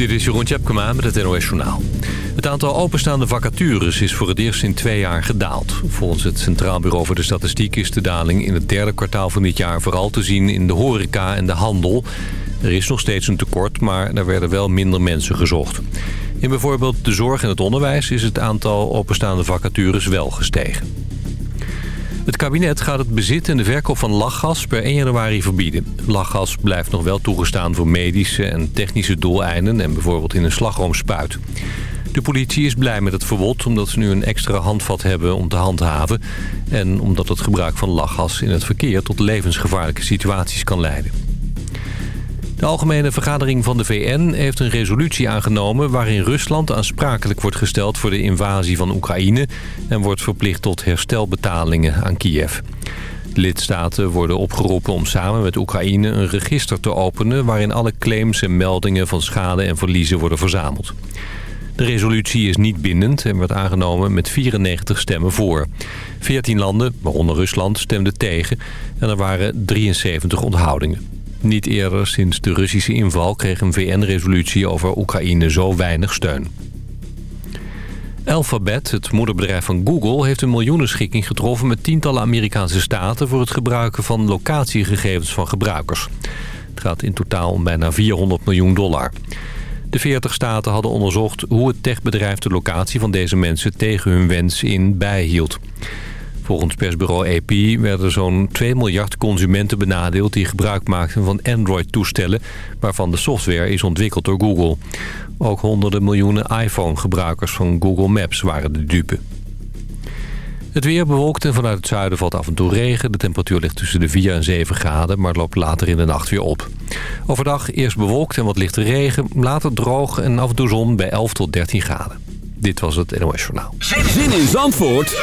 Dit is Jeroen Tjepkema met het NOS Journaal. Het aantal openstaande vacatures is voor het eerst in twee jaar gedaald. Volgens het Centraal Bureau voor de Statistiek is de daling in het derde kwartaal van dit jaar vooral te zien in de horeca en de handel. Er is nog steeds een tekort, maar er werden wel minder mensen gezocht. In bijvoorbeeld de zorg en het onderwijs is het aantal openstaande vacatures wel gestegen. Het kabinet gaat het bezit en de verkoop van lachgas per 1 januari verbieden. Lachgas blijft nog wel toegestaan voor medische en technische doeleinden... en bijvoorbeeld in een slagroomspuit. De politie is blij met het verbod omdat ze nu een extra handvat hebben om te handhaven... en omdat het gebruik van lachgas in het verkeer tot levensgevaarlijke situaties kan leiden. De Algemene Vergadering van de VN heeft een resolutie aangenomen... waarin Rusland aansprakelijk wordt gesteld voor de invasie van Oekraïne... en wordt verplicht tot herstelbetalingen aan Kiev. Lidstaten worden opgeroepen om samen met Oekraïne een register te openen... waarin alle claims en meldingen van schade en verliezen worden verzameld. De resolutie is niet bindend en werd aangenomen met 94 stemmen voor. 14 landen, waaronder Rusland, stemden tegen en er waren 73 onthoudingen. Niet eerder sinds de Russische inval kreeg een VN-resolutie over Oekraïne zo weinig steun. Alphabet, het moederbedrijf van Google, heeft een miljoenenschikking getroffen met tientallen Amerikaanse staten voor het gebruiken van locatiegegevens van gebruikers. Het gaat in totaal om bijna 400 miljoen dollar. De 40 staten hadden onderzocht hoe het techbedrijf de locatie van deze mensen tegen hun wens in bijhield. Volgens persbureau AP werden zo'n 2 miljard consumenten benadeeld... die gebruik maakten van Android-toestellen... waarvan de software is ontwikkeld door Google. Ook honderden miljoenen iPhone-gebruikers van Google Maps waren de dupe. Het weer bewolkt en vanuit het zuiden valt af en toe regen. De temperatuur ligt tussen de 4 en 7 graden, maar loopt later in de nacht weer op. Overdag eerst bewolkt en wat lichte regen, later droog en af en toe zon bij 11 tot 13 graden. Dit was het NOS Journaal. Zin in Zandvoort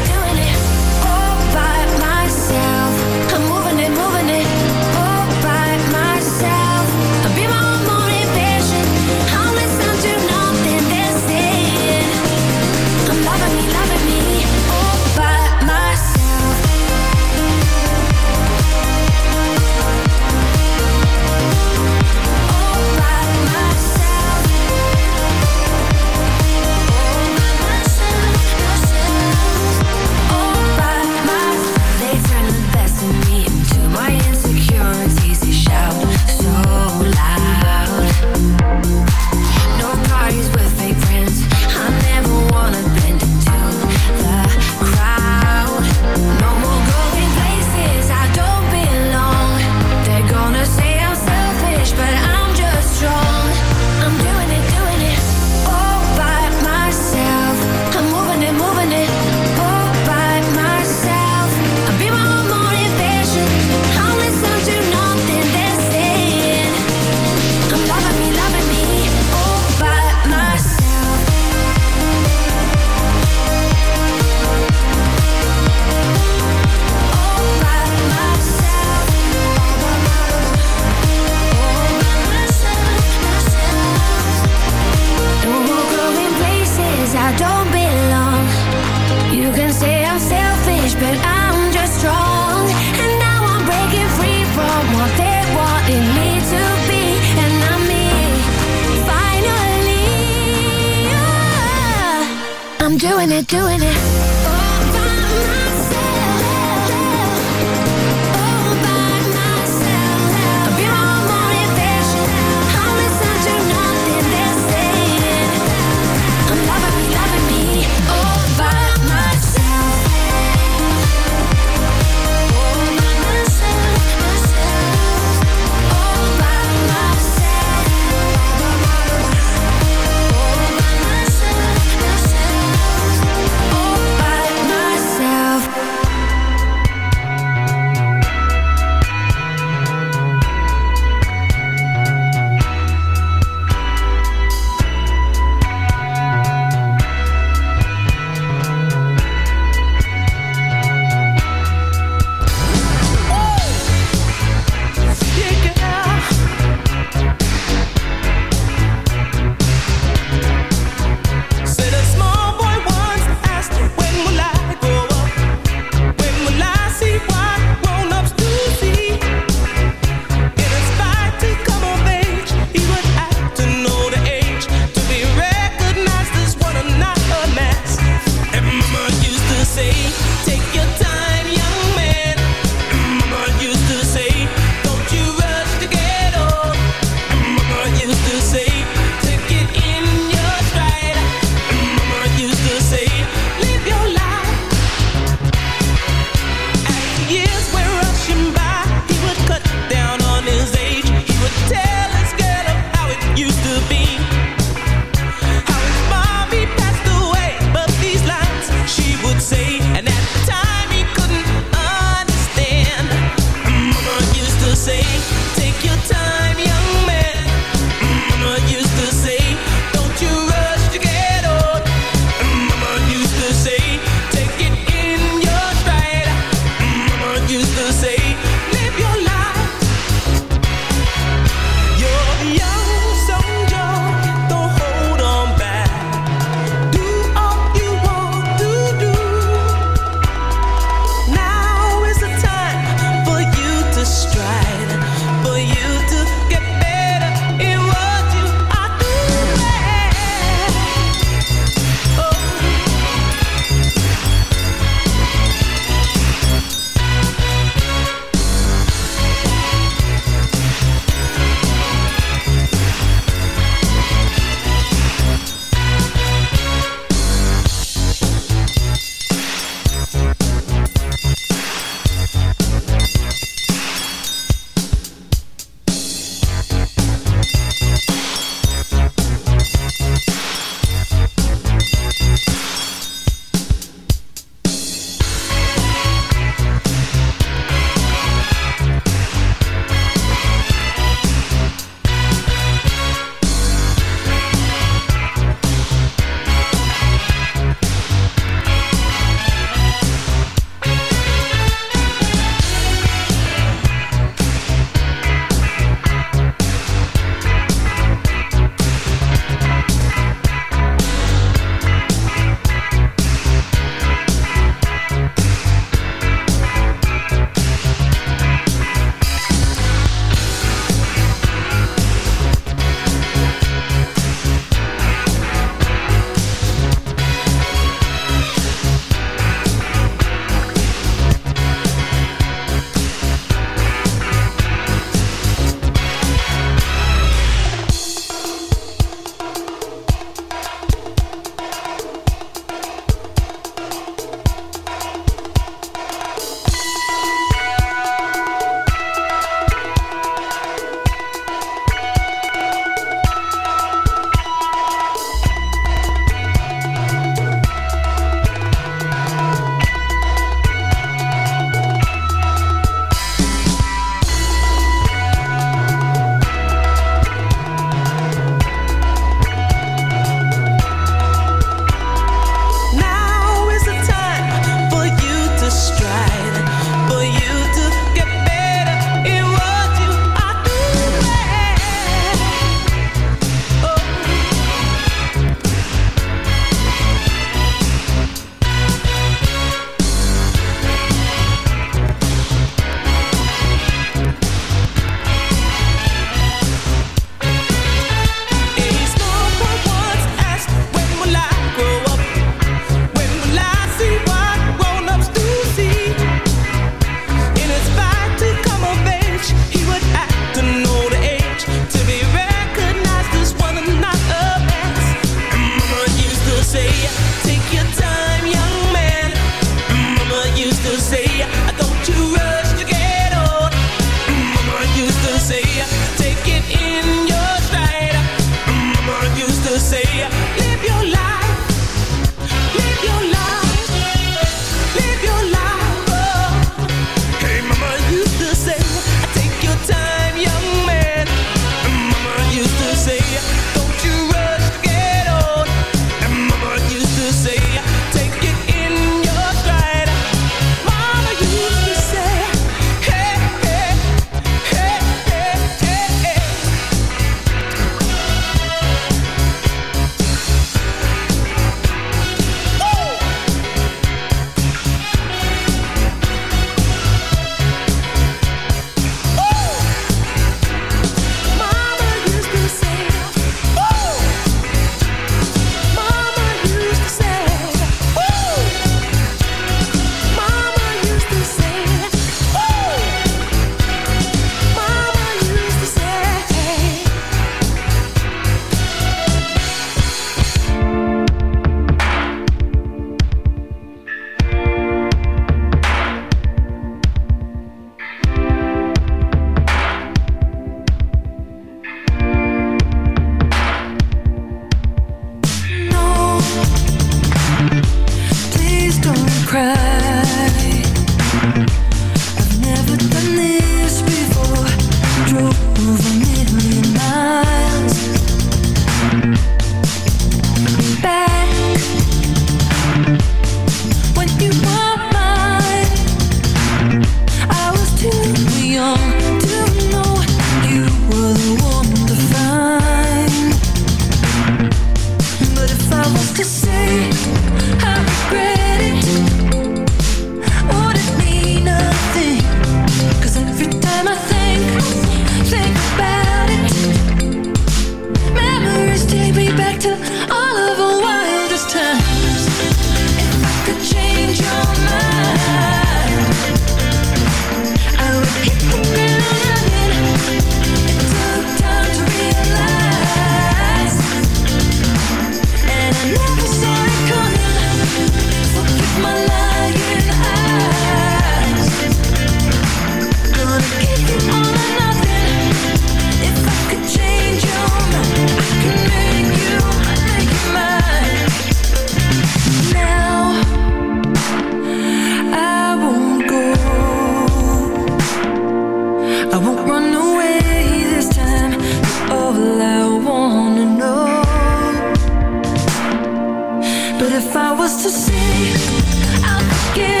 give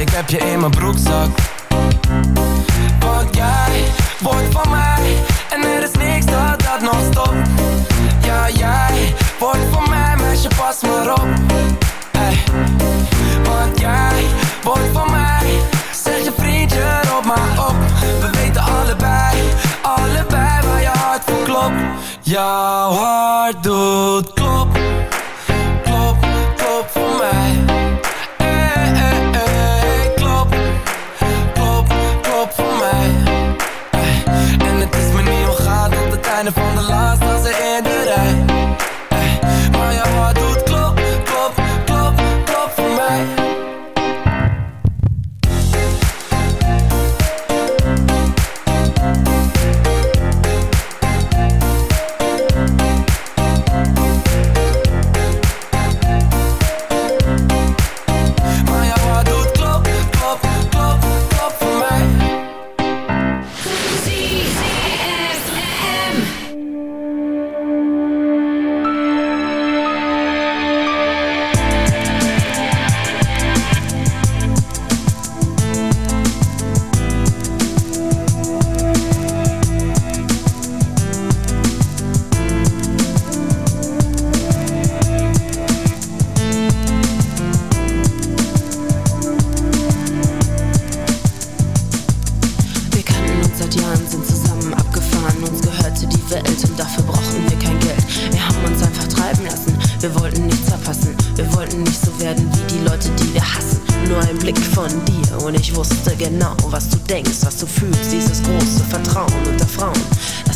ik heb je in mijn broekzak. Want jij wordt van mij. En er is niks dat dat nog stopt. Ja, jij wordt van mij, meisje, pas maar op. Hey. Want jij wordt van mij. Zeg je vriendje, op maar op. We weten allebei, allebei waar je hart voor klopt. Jouw hart doet klop, und ich wusste genau, was du denkst, was du fühlst. Dieses große Vertrauen unter Frauen, das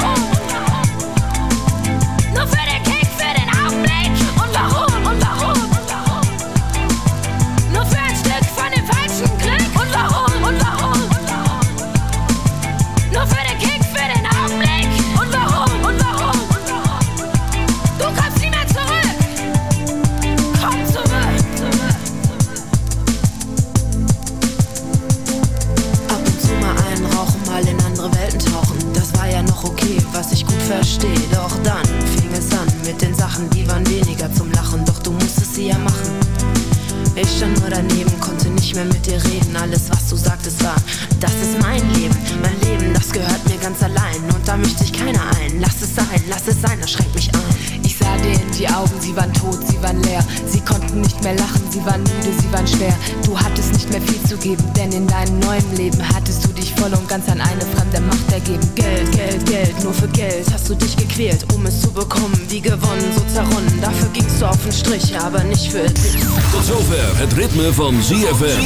Ganz an eine fremde Macht ergeben. Geld, Geld, Geld, nur für Geld hast du dich gequält, um es zu bekommen. Wie gewonnen, so zerronnen. Dafür gingst du auf den Strich, aber nicht für dich. Tot zover het ritme van ZFM.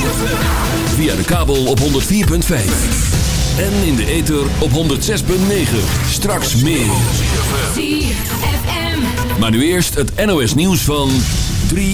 Via de kabel op 104.5. En in de ether op 106.9. Straks meer. ZFM. Maar nu eerst het NOS nieuws van 3